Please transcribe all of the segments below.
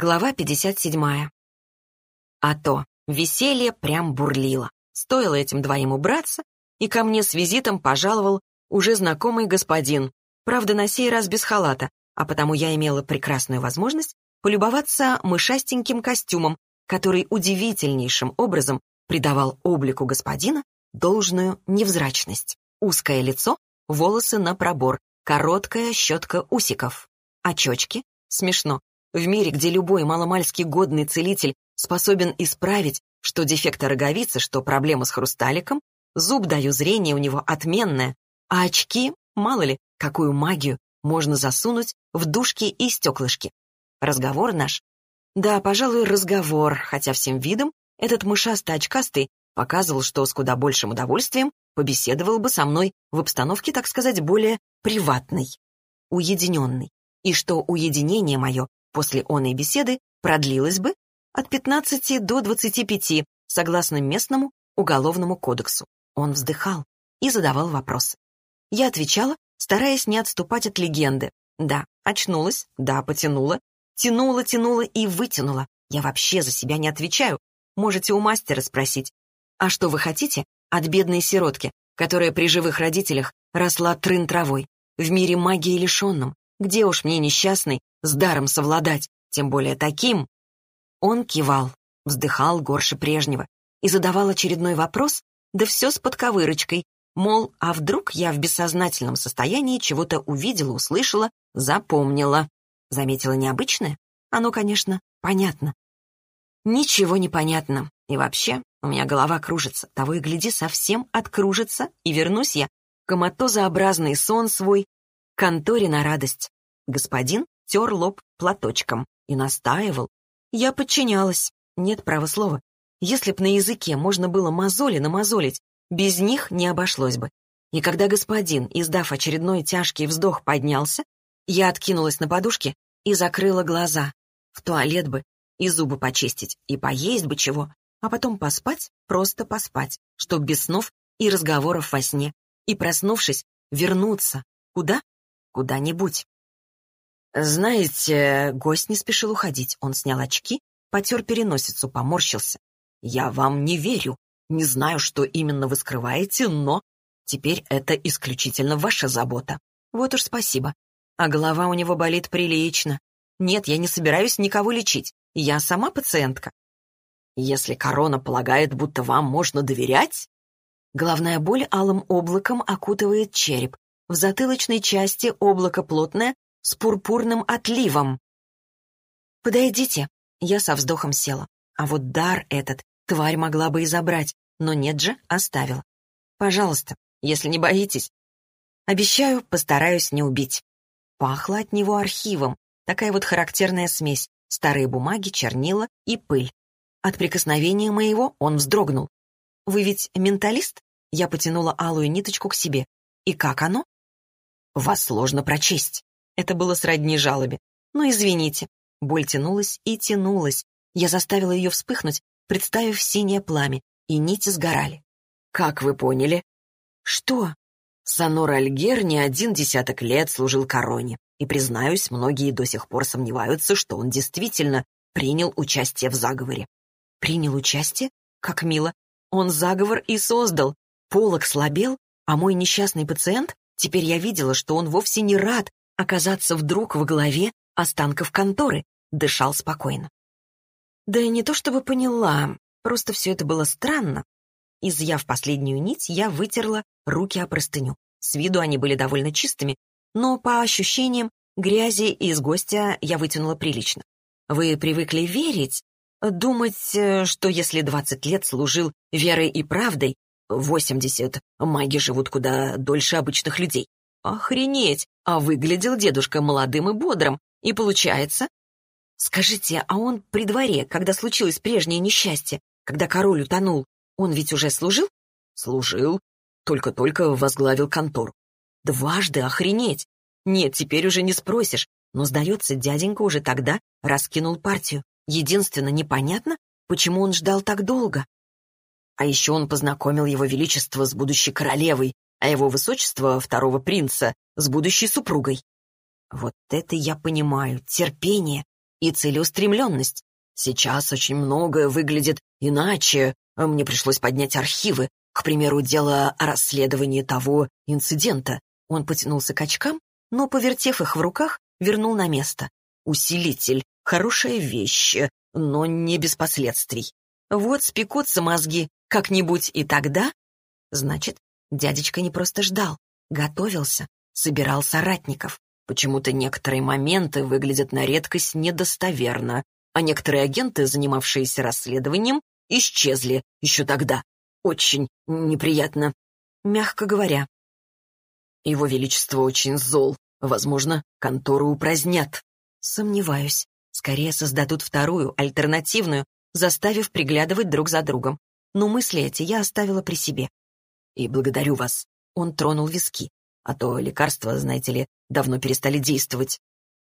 Глава 57. А то веселье прям бурлило. Стоило этим двоим убраться, и ко мне с визитом пожаловал уже знакомый господин, правда, на сей раз без халата, а потому я имела прекрасную возможность полюбоваться мышастеньким костюмом, который удивительнейшим образом придавал облику господина должную невзрачность. Узкое лицо, волосы на пробор, короткая щетка усиков. Очечки? Смешно. В мире, где любой маломальски годный целитель способен исправить что дефекты роговицы, что проблема с хрусталиком, зуб даю зрение у него отменное, а очки, мало ли, какую магию можно засунуть в дужки и стеклышки. Разговор наш? Да, пожалуй, разговор, хотя всем видом этот мышастый-очкастый показывал, что с куда большим удовольствием побеседовал бы со мной в обстановке, так сказать, более приватной, уединенной, и что уединение мое после оной беседы продлилось бы от 15 до 25, согласно местному уголовному кодексу. Он вздыхал и задавал вопросы. Я отвечала, стараясь не отступать от легенды. Да, очнулась, да, потянула, тянула, тянула и вытянула. Я вообще за себя не отвечаю. Можете у мастера спросить. А что вы хотите от бедной сиротки, которая при живых родителях росла трын травой, в мире магии лишенном? Где уж мне несчастный с даром совладать, тем более таким? Он кивал, вздыхал горше прежнего и задавал очередной вопрос, да все с подковырочкой, мол, а вдруг я в бессознательном состоянии чего-то увидела, услышала, запомнила. Заметила необычное? Оно, конечно, понятно. Ничего не понятно. И вообще, у меня голова кружится, того и гляди, совсем откружится, и вернусь я, коматозообразный сон свой, конторе на радость. Господин тер лоб платочком и настаивал, я подчинялась. Нет права слова. Если б на языке можно было мозоли намазолить, без них не обошлось бы. И когда господин, издав очередной тяжкий вздох, поднялся, я откинулась на подушке и закрыла глаза. В туалет бы, и зубы почистить, и поесть бы чего, а потом поспать, просто поспать, чтоб без снов и разговоров во сне, и, проснувшись, вернуться. Куда? Куда-нибудь. «Знаете, гость не спешил уходить. Он снял очки, потер переносицу, поморщился. Я вам не верю. Не знаю, что именно вы скрываете, но теперь это исключительно ваша забота. Вот уж спасибо. А голова у него болит прилично. Нет, я не собираюсь никого лечить. Я сама пациентка. Если корона полагает, будто вам можно доверять... Головная боль алым облаком окутывает череп. В затылочной части облако плотное, с пурпурным отливом. «Подойдите». Я со вздохом села. А вот дар этот тварь могла бы и забрать, но нет же, оставила. Пожалуйста, если не боитесь. Обещаю, постараюсь не убить. Пахло от него архивом. Такая вот характерная смесь. Старые бумаги, чернила и пыль. От прикосновения моего он вздрогнул. «Вы ведь менталист?» Я потянула алую ниточку к себе. «И как оно?» «Вас сложно прочесть». Это было сродни жалобе. «Ну, извините». Боль тянулась и тянулась. Я заставила ее вспыхнуть, представив синее пламя, и нити сгорали. «Как вы поняли?» «Что?» Санор Альгер не один десяток лет служил короне, и, признаюсь, многие до сих пор сомневаются, что он действительно принял участие в заговоре. Принял участие? Как мило. Он заговор и создал. Полок слабел, а мой несчастный пациент, теперь я видела, что он вовсе не рад оказаться вдруг во главе останков конторы, дышал спокойно. Да и не то чтобы поняла, просто все это было странно. Изъяв последнюю нить, я вытерла руки о простыню. С виду они были довольно чистыми, но по ощущениям грязи из гостя я вытянула прилично. Вы привыкли верить, думать, э, что если 20 лет служил верой и правдой, 80 маги живут куда дольше обычных людей. Охренеть! А выглядел дедушка молодым и бодрым. И получается... Скажите, а он при дворе, когда случилось прежнее несчастье, когда король утонул, он ведь уже служил? Служил. Только-только возглавил контору. Дважды охренеть. Нет, теперь уже не спросишь. Но, сдается, дяденька уже тогда раскинул партию. Единственно непонятно, почему он ждал так долго. А еще он познакомил его величество с будущей королевой, а его высочество, второго принца, с будущей супругой. Вот это я понимаю, терпение. и целеустремленность. Сейчас очень многое выглядит иначе. Мне пришлось поднять архивы, к примеру, дело о расследовании того инцидента. Он потянулся к очкам, но, повертев их в руках, вернул на место. Усилитель — хорошая вещь, но не без последствий. Вот спекутся мозги как-нибудь и тогда... Значит, дядечка не просто ждал, готовился, собирал соратников. Почему-то некоторые моменты выглядят на редкость недостоверно, а некоторые агенты, занимавшиеся расследованием, исчезли еще тогда. Очень неприятно, мягко говоря. Его Величество очень зол. Возможно, контору упразднят. Сомневаюсь. Скорее создадут вторую, альтернативную, заставив приглядывать друг за другом. Но мысли эти я оставила при себе. И благодарю вас. Он тронул виски. А то лекарства, знаете ли, давно перестали действовать.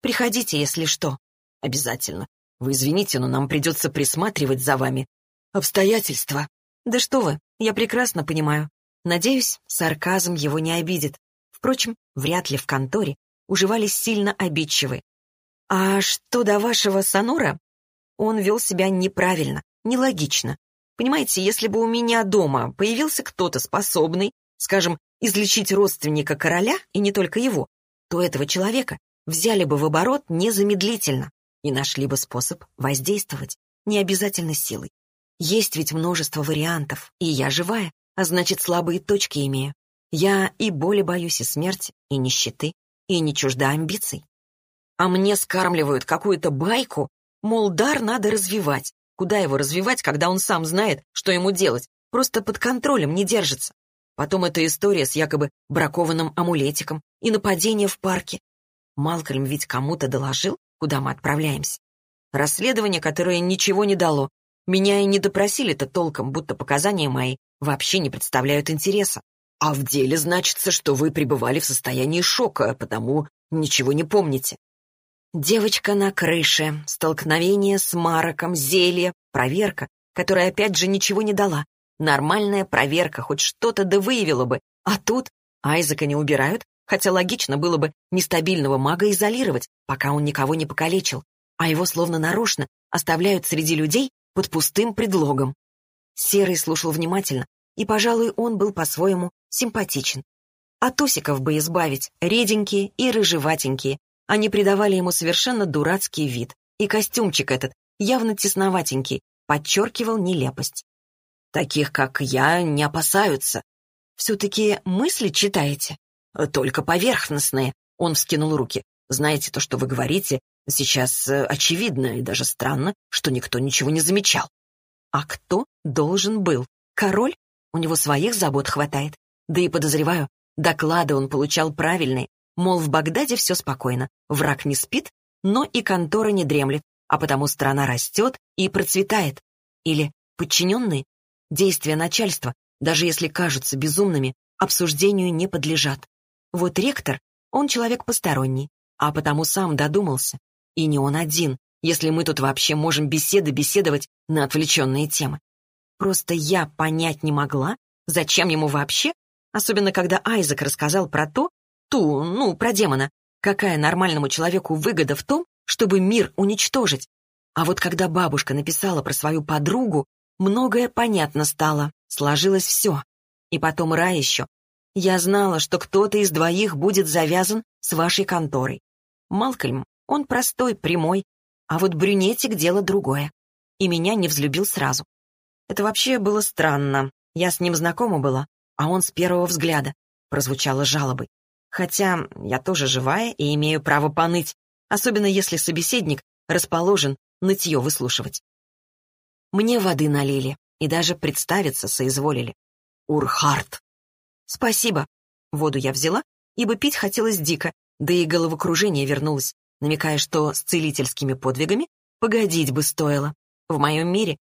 Приходите, если что. Обязательно. Вы извините, но нам придется присматривать за вами. Обстоятельства. Да что вы, я прекрасно понимаю. Надеюсь, сарказм его не обидит. Впрочем, вряд ли в конторе уживались сильно обидчивы. А что до вашего Сонора? Он вел себя неправильно, нелогично. Понимаете, если бы у меня дома появился кто-то способный, скажем, излечить родственника короля, и не только его, то этого человека взяли бы в оборот незамедлительно и нашли бы способ воздействовать, не обязательно силой. Есть ведь множество вариантов, и я живая, а значит, слабые точки имею. Я и боли боюсь, и смерти, и нищеты, и не чужда амбиций. А мне скармливают какую-то байку, мол, дар надо развивать. Куда его развивать, когда он сам знает, что ему делать? Просто под контролем не держится. Потом эта история с якобы бракованным амулетиком и нападение в парке. Малкольм ведь кому-то доложил, куда мы отправляемся. Расследование, которое ничего не дало, меня и не допросили-то толком, будто показания мои вообще не представляют интереса. А в деле значится, что вы пребывали в состоянии шока, потому ничего не помните. Девочка на крыше, столкновение с Мароком, зелье, проверка, которая опять же ничего не дала. Нормальная проверка, хоть что-то да выявила бы. А тут Айзека не убирают, хотя логично было бы нестабильного мага изолировать, пока он никого не покалечил. А его словно нарочно оставляют среди людей, под пустым предлогом. Серый слушал внимательно, и, пожалуй, он был по-своему симпатичен. А Тусиков бы избавить, реденькие и рыжеватенькие. Они придавали ему совершенно дурацкий вид. И костюмчик этот, явно тесноватенький, подчеркивал нелепость. Таких, как я, не опасаются. Все-таки мысли читаете? Только поверхностные. Он вскинул руки. Знаете, то, что вы говорите, Сейчас э, очевидно и даже странно, что никто ничего не замечал. А кто должен был? Король? У него своих забот хватает. Да и подозреваю, доклады он получал правильные. Мол, в Багдаде все спокойно, враг не спит, но и контора не дремлет, а потому страна растет и процветает. Или подчиненные? Действия начальства, даже если кажутся безумными, обсуждению не подлежат. Вот ректор, он человек посторонний, а потому сам додумался, и не он один, если мы тут вообще можем беседы беседовать на отвлеченные темы. Просто я понять не могла, зачем ему вообще, особенно когда Айзек рассказал про то, ту, ну, про демона, какая нормальному человеку выгода в том, чтобы мир уничтожить. А вот когда бабушка написала про свою подругу, многое понятно стало, сложилось все. И потом Ра еще. Я знала, что кто-то из двоих будет завязан с вашей конторой. Малкольм он простой, прямой, а вот брюнетик — дело другое. И меня не взлюбил сразу. Это вообще было странно. Я с ним знакома была, а он с первого взгляда. Прозвучало жалобой. Хотя я тоже живая и имею право поныть, особенно если собеседник расположен нытье выслушивать. Мне воды налили и даже представиться соизволили. Урхард. Спасибо. Воду я взяла, ибо пить хотелось дико, да и головокружение вернулось намекая, что с целительскими подвигами погодить бы стоило. В моем мире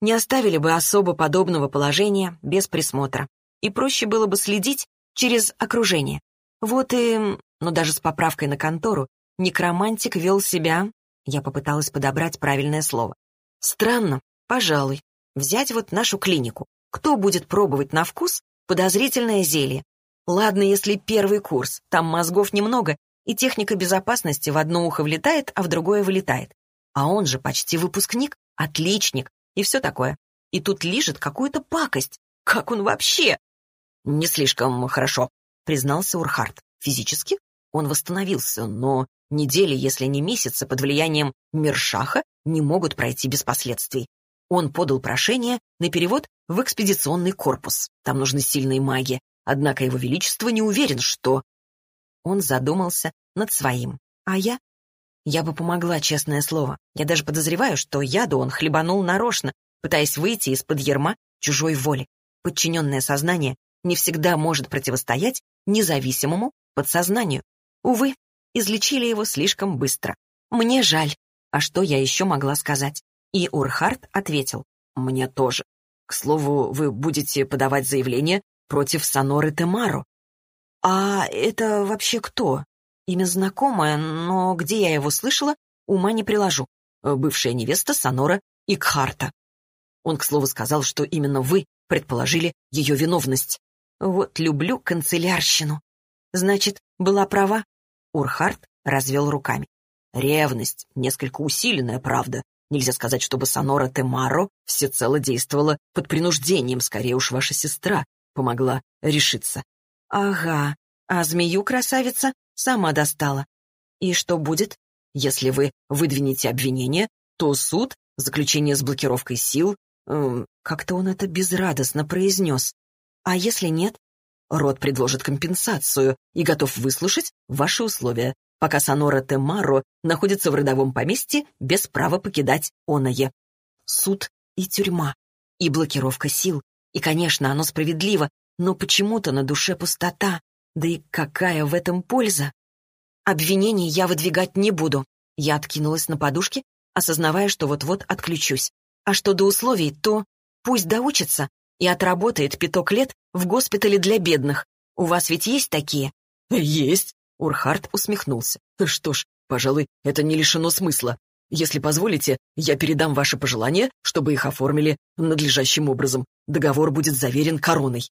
не оставили бы особо подобного положения без присмотра, и проще было бы следить через окружение. Вот и... Но даже с поправкой на контору некромантик вел себя... Я попыталась подобрать правильное слово. Странно, пожалуй. Взять вот нашу клинику. Кто будет пробовать на вкус подозрительное зелье? Ладно, если первый курс, там мозгов немного, и техника безопасности в одно ухо влетает, а в другое вылетает. А он же почти выпускник, отличник и все такое. И тут лежит какую-то пакость. Как он вообще? Не слишком хорошо, признался Урхард. Физически он восстановился, но недели, если не месяцы, под влиянием Мершаха не могут пройти без последствий. Он подал прошение на перевод в экспедиционный корпус. Там нужны сильные маги. Однако его величество не уверен, что... Он задумался над своим. А я? Я бы помогла, честное слово. Я даже подозреваю, что яду он хлебанул нарочно, пытаясь выйти из-под ерма чужой воли. Подчиненное сознание не всегда может противостоять независимому подсознанию. Увы, излечили его слишком быстро. Мне жаль. А что я еще могла сказать? И Урхард ответил. Мне тоже. К слову, вы будете подавать заявление против Соноры Темару. А это вообще кто? Имя знакомое, но где я его слышала, ума не приложу. Бывшая невеста Сонора Икхарта. Он, к слову, сказал, что именно вы предположили ее виновность. Вот люблю канцелярщину. Значит, была права? Урхард развел руками. Ревность, несколько усиленная, правда. Нельзя сказать, чтобы Сонора Темаро всецело действовала под принуждением, скорее уж ваша сестра помогла решиться. Ага, а змею красавица сама достала. И что будет? Если вы выдвинете обвинение, то суд, заключение с блокировкой сил, эм, как-то он это безрадостно произнес. А если нет? Род предложит компенсацию и готов выслушать ваши условия, пока Сонора Темаро находится в родовом поместье без права покидать оное. Суд и тюрьма, и блокировка сил. И, конечно, оно справедливо, но почему-то на душе пустота. Да и какая в этом польза? Обвинений я выдвигать не буду. Я откинулась на подушке, осознавая, что вот-вот отключусь. А что до условий, то пусть доучится и отработает пяток лет в госпитале для бедных. У вас ведь есть такие? Есть. Урхард усмехнулся. Что ж, пожалуй, это не лишено смысла. Если позволите, я передам ваши пожелания, чтобы их оформили надлежащим образом. Договор будет заверен короной.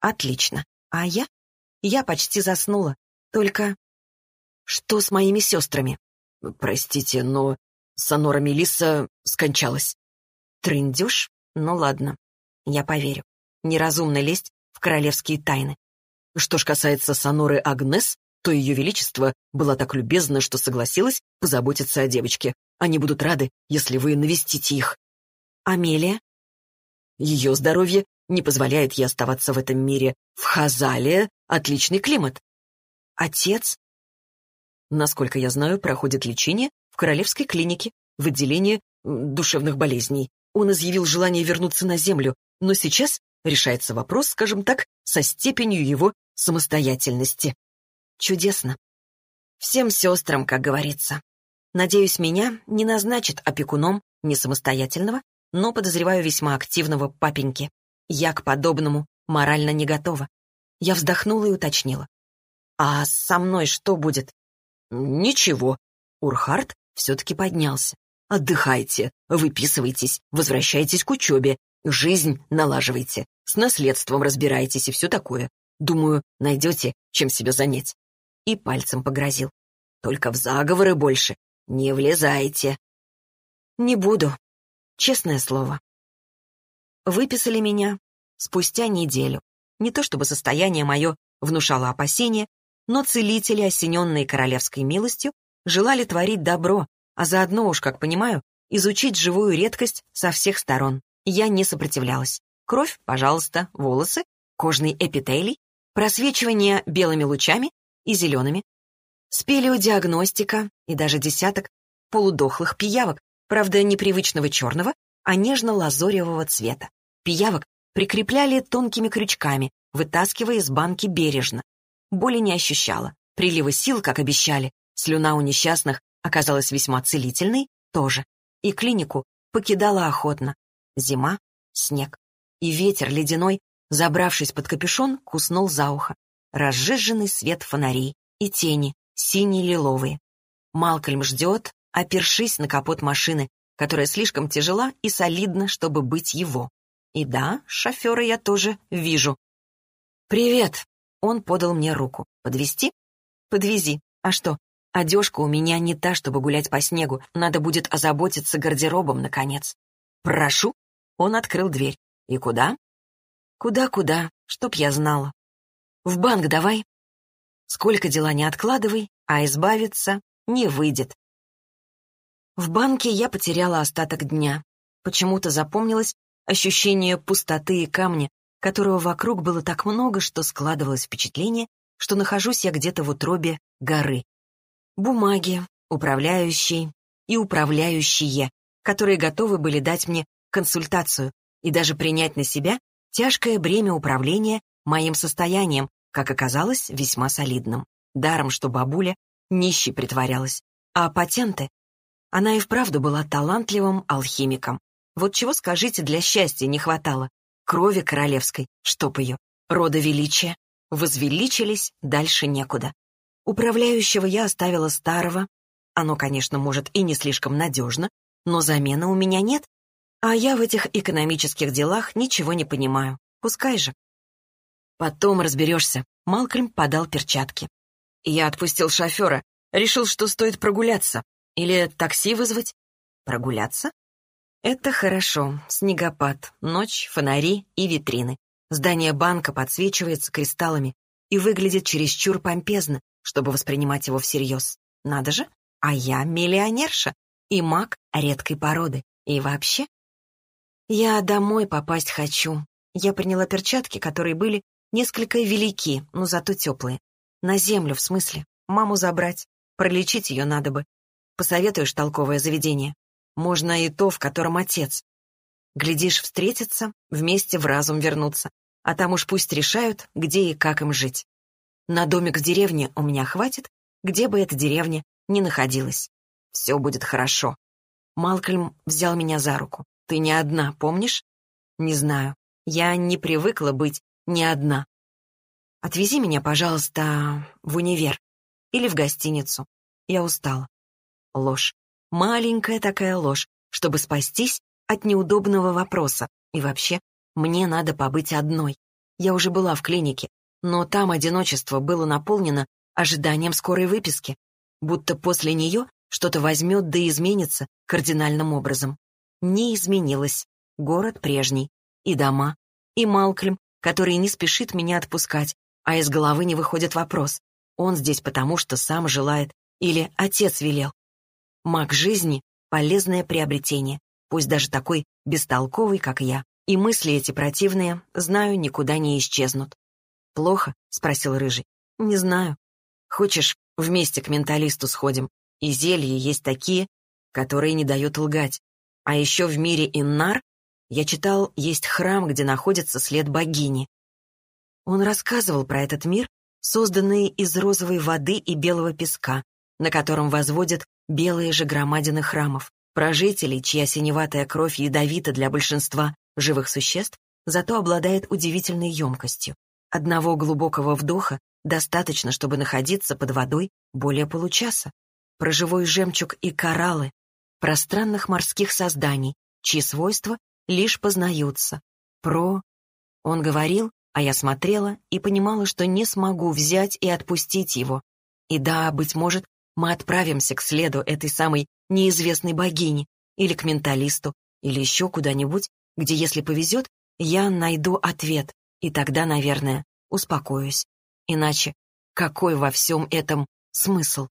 Отлично. А я? Я почти заснула. Только... Что с моими сестрами? Простите, но Сонора Мелисса скончалась. Трындюш? Ну ладно, я поверю. Неразумно лезть в королевские тайны. Что ж касается Соноры Агнес, то ее величество была так любезна, что согласилась позаботиться о девочке. Они будут рады, если вы навестите их. Амелия? Ее здоровье не позволяет ей оставаться в этом мире. В Хазале отличный климат. Отец? Насколько я знаю, проходит лечение в королевской клинике в отделении душевных болезней. Он изъявил желание вернуться на землю, но сейчас решается вопрос, скажем так, со степенью его самостоятельности. Чудесно. Всем сестрам, как говорится. Надеюсь, меня не назначат опекуном не самостоятельного, но, подозреваю, весьма активного папеньки. Я к подобному морально не готова. Я вздохнула и уточнила. «А со мной что будет?» «Ничего». Урхард все-таки поднялся. «Отдыхайте, выписывайтесь, возвращайтесь к учебе, жизнь налаживайте, с наследством разбирайтесь и все такое. Думаю, найдете, чем себя занять и пальцем погрозил. «Только в заговоры больше не влезайте». «Не буду, честное слово». Выписали меня спустя неделю. Не то чтобы состояние мое внушало опасения, но целители, осененные королевской милостью, желали творить добро, а заодно уж, как понимаю, изучить живую редкость со всех сторон. Я не сопротивлялась. Кровь, пожалуйста, волосы, кожный эпителий, просвечивание белыми лучами и зелеными. Спелеодиагностика и даже десяток полудохлых пиявок, правда, непривычного черного, а нежно-лазоревого цвета. Пиявок прикрепляли тонкими крючками, вытаскивая из банки бережно. Боли не ощущала, прилива сил, как обещали. Слюна у несчастных оказалась весьма целительной, тоже. И клинику покидала охотно. Зима, снег. И ветер ледяной, забравшись под капюшон, куснул за ухо разжиженный свет фонарей и тени, синие-лиловые. Малкольм ждет, опершись на капот машины, которая слишком тяжела и солидна, чтобы быть его. И да, шофера я тоже вижу. «Привет!» Он подал мне руку. «Подвезти?» «Подвези. А что, Одежка у меня не та, чтобы гулять по снегу. Надо будет озаботиться гардеробом, наконец. «Прошу». Он открыл дверь. «И куда?» «Куда-куда, чтоб я знала». «В банк давай». «Сколько дела не откладывай, а избавиться не выйдет». В банке я потеряла остаток дня. Почему-то запомнилось ощущение пустоты и камня, которого вокруг было так много, что складывалось впечатление, что нахожусь я где-то в утробе горы. Бумаги, управляющий и управляющие, которые готовы были дать мне консультацию и даже принять на себя тяжкое бремя управления моим состоянием, как оказалось, весьма солидным. Даром, что бабуля нищей притворялась. А патенты? Она и вправду была талантливым алхимиком. Вот чего, скажите, для счастья не хватало? Крови королевской, чтоб ее. Рода величия. Возвеличились, дальше некуда. Управляющего я оставила старого. Оно, конечно, может и не слишком надежно, но замены у меня нет. А я в этих экономических делах ничего не понимаю. Пускай же. Потом разберешься. Малкольм подал перчатки. Я отпустил шофера. Решил, что стоит прогуляться. Или такси вызвать. Прогуляться? Это хорошо. Снегопад, ночь, фонари и витрины. Здание банка подсвечивается кристаллами и выглядит чересчур помпезно, чтобы воспринимать его всерьез. Надо же, а я миллионерша и маг редкой породы. И вообще... Я домой попасть хочу. Я приняла перчатки, которые были несколько велики, но зато теплые. На землю, в смысле. Маму забрать. Пролечить ее надо бы. Посоветуешь толковое заведение? Можно и то, в котором отец. Глядишь, встретиться, вместе в разум вернуться. А там уж пусть решают, где и как им жить. На домик в деревне у меня хватит, где бы эта деревня ни находилась. Все будет хорошо. Малкольм взял меня за руку. Ты не одна, помнишь? Не знаю. Я не привыкла быть не одна. Отвези меня, пожалуйста, в универ или в гостиницу. Я устала. Ложь. Маленькая такая ложь, чтобы спастись от неудобного вопроса. И вообще, мне надо побыть одной. Я уже была в клинике, но там одиночество было наполнено ожиданием скорой выписки, будто после нее что-то возьмет да изменится кардинальным образом. Не изменилось. Город прежний. И дома. И Малклем, который не спешит меня отпускать, а из головы не выходит вопрос. Он здесь потому, что сам желает, или отец велел. Маг жизни — полезное приобретение, пусть даже такой бестолковый, как я. И мысли эти противные, знаю, никуда не исчезнут. «Плохо?» — спросил Рыжий. «Не знаю. Хочешь, вместе к менталисту сходим? И зелья есть такие, которые не дают лгать. А еще в мире Иннар, я читал, есть храм, где находится след богини. Он рассказывал про этот мир, созданный из розовой воды и белого песка, на котором возводят белые же громадины храмов, про жителей, чья синеватая кровь ядовита для большинства живых существ, зато обладает удивительной емкостью. Одного глубокого вдоха достаточно, чтобы находиться под водой более получаса. Про живой жемчуг и кораллы, про странных морских созданий, чьи свойства лишь познаются. Про... Он говорил, а я смотрела и понимала, что не смогу взять и отпустить его. И да, быть может, мы отправимся к следу этой самой неизвестной богини, или к менталисту, или еще куда-нибудь, где, если повезет, я найду ответ, и тогда, наверное, успокоюсь. Иначе какой во всем этом смысл?